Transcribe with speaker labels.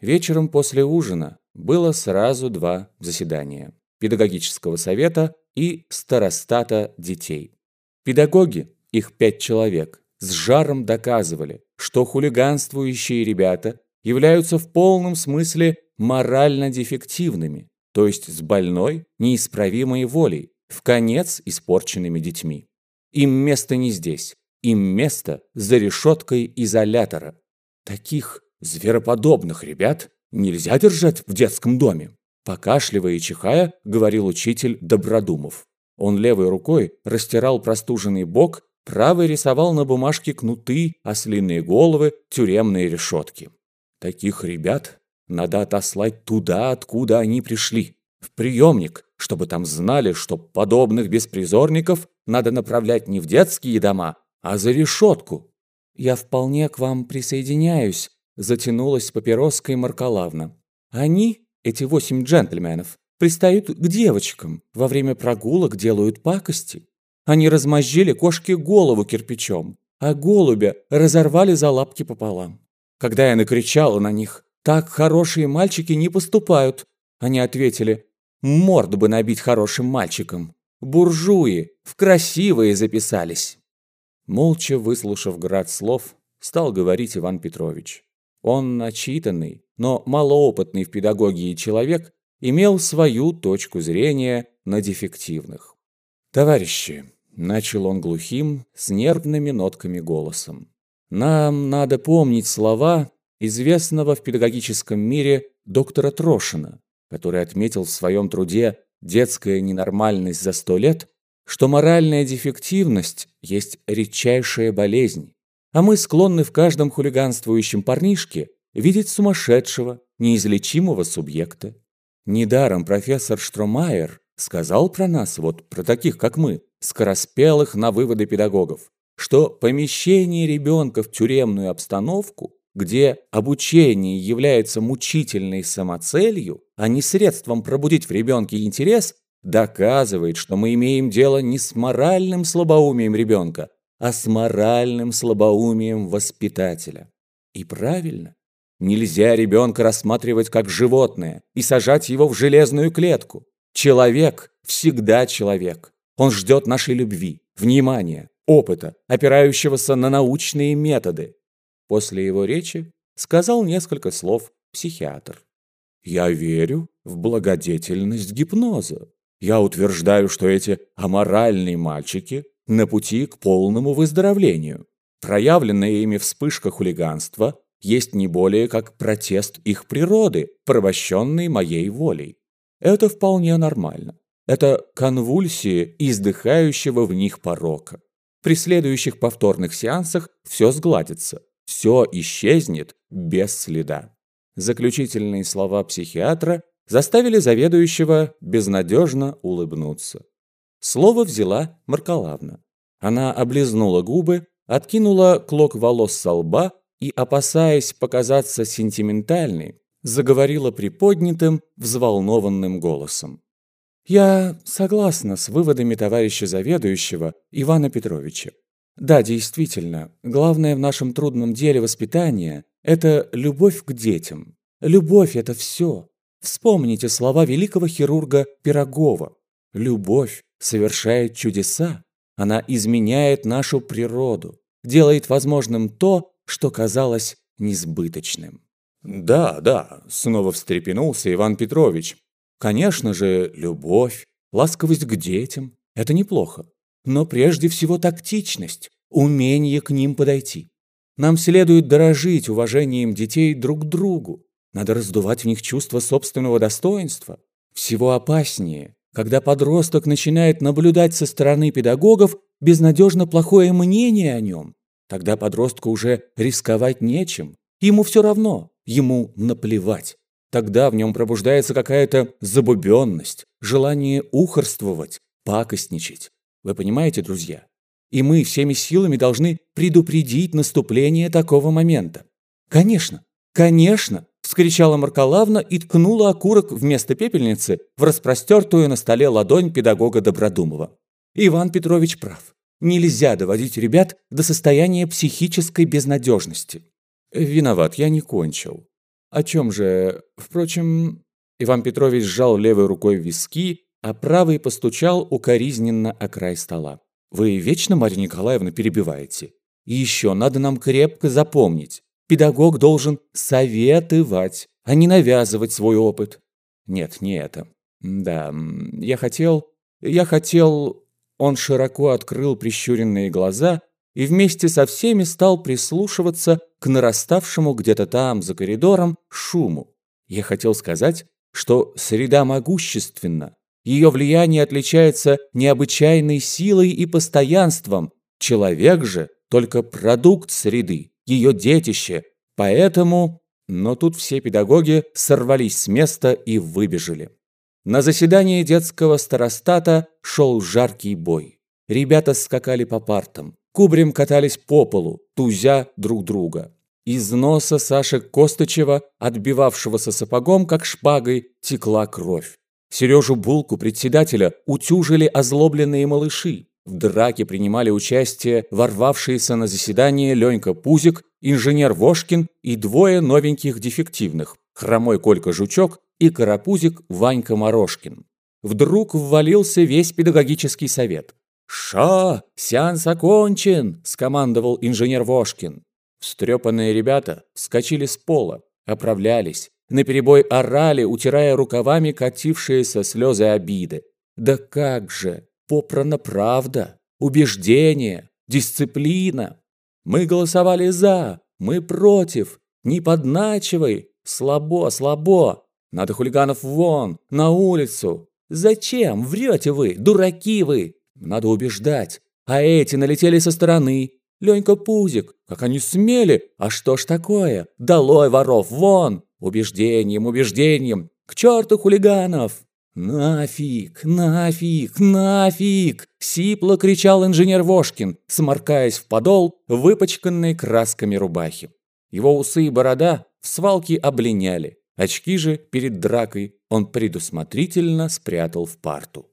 Speaker 1: Вечером после ужина было сразу два заседания – педагогического совета и старостата детей. Педагоги, их пять человек, с жаром доказывали, что хулиганствующие ребята являются в полном смысле морально дефективными, то есть с больной, неисправимой волей, в конец испорченными детьми. Им место не здесь, им место за решеткой изолятора. Таких звероподобных ребят нельзя держать в детском доме. Покашливая и чихая, говорил учитель Добродумов. Он левой рукой растирал простуженный бок, правой рисовал на бумажке кнуты, ослиные головы, тюремные решетки. Таких ребят надо отослать туда, откуда они пришли, в приемник, чтобы там знали, что подобных беспризорников надо направлять не в детские дома, а за решетку. «Я вполне к вам присоединяюсь», – затянулась папироской Маркалавна. «Они, эти восемь джентльменов, пристают к девочкам, во время прогулок делают пакости. Они размозжили кошке голову кирпичом, а голубя разорвали за лапки пополам. Когда я накричала на них, так хорошие мальчики не поступают, они ответили, морд бы набить хорошим мальчикам. Буржуи, в красивые записались. Молча выслушав град слов, стал говорить Иван Петрович. Он начитанный, но малоопытный в педагогии человек, имел свою точку зрения на дефективных. «Товарищи», – начал он глухим, с нервными нотками голосом, «нам надо помнить слова известного в педагогическом мире доктора Трошина, который отметил в своем труде «Детская ненормальность за сто лет», что моральная дефективность есть редчайшая болезнь, а мы склонны в каждом хулиганствующем парнишке видеть сумасшедшего, неизлечимого субъекта. Недаром профессор Штромайер сказал про нас, вот про таких, как мы, скороспелых на выводы педагогов, что помещение ребенка в тюремную обстановку, где обучение является мучительной самоцелью, а не средством пробудить в ребенке интерес, доказывает, что мы имеем дело не с моральным слабоумием ребенка, а с моральным слабоумием воспитателя. И правильно. Нельзя ребенка рассматривать как животное и сажать его в железную клетку. Человек всегда человек. Он ждет нашей любви, внимания, опыта, опирающегося на научные методы. После его речи сказал несколько слов психиатр. «Я верю в благодетельность гипноза. Я утверждаю, что эти аморальные мальчики на пути к полному выздоровлению. Проявленная ими вспышка хулиганства есть не более как протест их природы, порабощенной моей волей. Это вполне нормально. Это конвульсии издыхающего в них порока. При следующих повторных сеансах все сгладится, все исчезнет без следа. Заключительные слова психиатра заставили заведующего безнадежно улыбнуться. Слово взяла Маркалавна. Она облизнула губы, откинула клок волос со лба и, опасаясь показаться сентиментальной, заговорила приподнятым, взволнованным голосом. «Я согласна с выводами товарища заведующего Ивана Петровича. Да, действительно, главное в нашем трудном деле воспитания – это любовь к детям. Любовь – это все. Вспомните слова великого хирурга Пирогова. Любовь совершает чудеса. Она изменяет нашу природу, делает возможным то, что казалось несбыточным. «Да, да», — снова встрепенулся Иван Петрович. «Конечно же, любовь, ласковость к детям — это неплохо. Но прежде всего тактичность, умение к ним подойти. Нам следует дорожить уважением детей друг к другу, надо раздувать в них чувство собственного достоинства. Всего опаснее, когда подросток начинает наблюдать со стороны педагогов безнадежно плохое мнение о нем. Тогда подростку уже рисковать нечем. Ему все равно, ему наплевать. Тогда в нем пробуждается какая-то забубенность, желание ухорствовать, пакостничать. Вы понимаете, друзья? И мы всеми силами должны предупредить наступление такого момента. Конечно, конечно, вскричала Маркалавна и ткнула окурок вместо пепельницы в распростертую на столе ладонь педагога Добродумова. Иван Петрович прав. Нельзя доводить ребят до состояния психической безнадежности. Виноват, я не кончил. О чем же? Впрочем, Иван Петрович сжал левой рукой виски, а правый постучал укоризненно о край стола. Вы вечно, Марья Николаевна, перебиваете. И еще надо нам крепко запомнить. Педагог должен советовать, а не навязывать свой опыт. Нет, не это. Да, я хотел... Я хотел... Он широко открыл прищуренные глаза и вместе со всеми стал прислушиваться к нараставшему где-то там, за коридором, шуму. Я хотел сказать, что среда могущественна. Ее влияние отличается необычайной силой и постоянством. Человек же только продукт среды, ее детище. Поэтому... Но тут все педагоги сорвались с места и выбежали. На заседании детского старостата шел жаркий бой. Ребята скакали по партам, кубрем катались по полу, тузя друг друга. Из носа Саши Костычева, отбивавшегося сапогом, как шпагой, текла кровь. Сережу Булку, председателя, утюжили озлобленные малыши. В драке принимали участие ворвавшиеся на заседание Ленька Пузик, инженер Вошкин и двое новеньких дефективных – хромой Колька Жучок и карапузик Ванька Морошкин. Вдруг ввалился весь педагогический совет. «Ша! Сеанс окончен!» – скомандовал инженер Вошкин. Встрепанные ребята вскочили с пола, оправлялись, наперебой орали, утирая рукавами катившиеся слезы обиды. Да как же! Попрана правда, убеждение, дисциплина. Мы голосовали «за», мы против. Не подначивай, слабо, слабо. Надо хулиганов вон, на улицу. Зачем? Врете вы, дураки вы. Надо убеждать. А эти налетели со стороны, Ленька Пузик, как они смели! А что ж такое? Долой воров, вон! Убеждением, убеждением! К черту хулиганов!» «Нафиг! Нафиг! Нафиг!» – сипло кричал инженер Вошкин, сморкаясь в подол, выпачканной красками рубахи. Его усы и борода в свалке облиняли, очки же перед дракой он предусмотрительно спрятал в парту.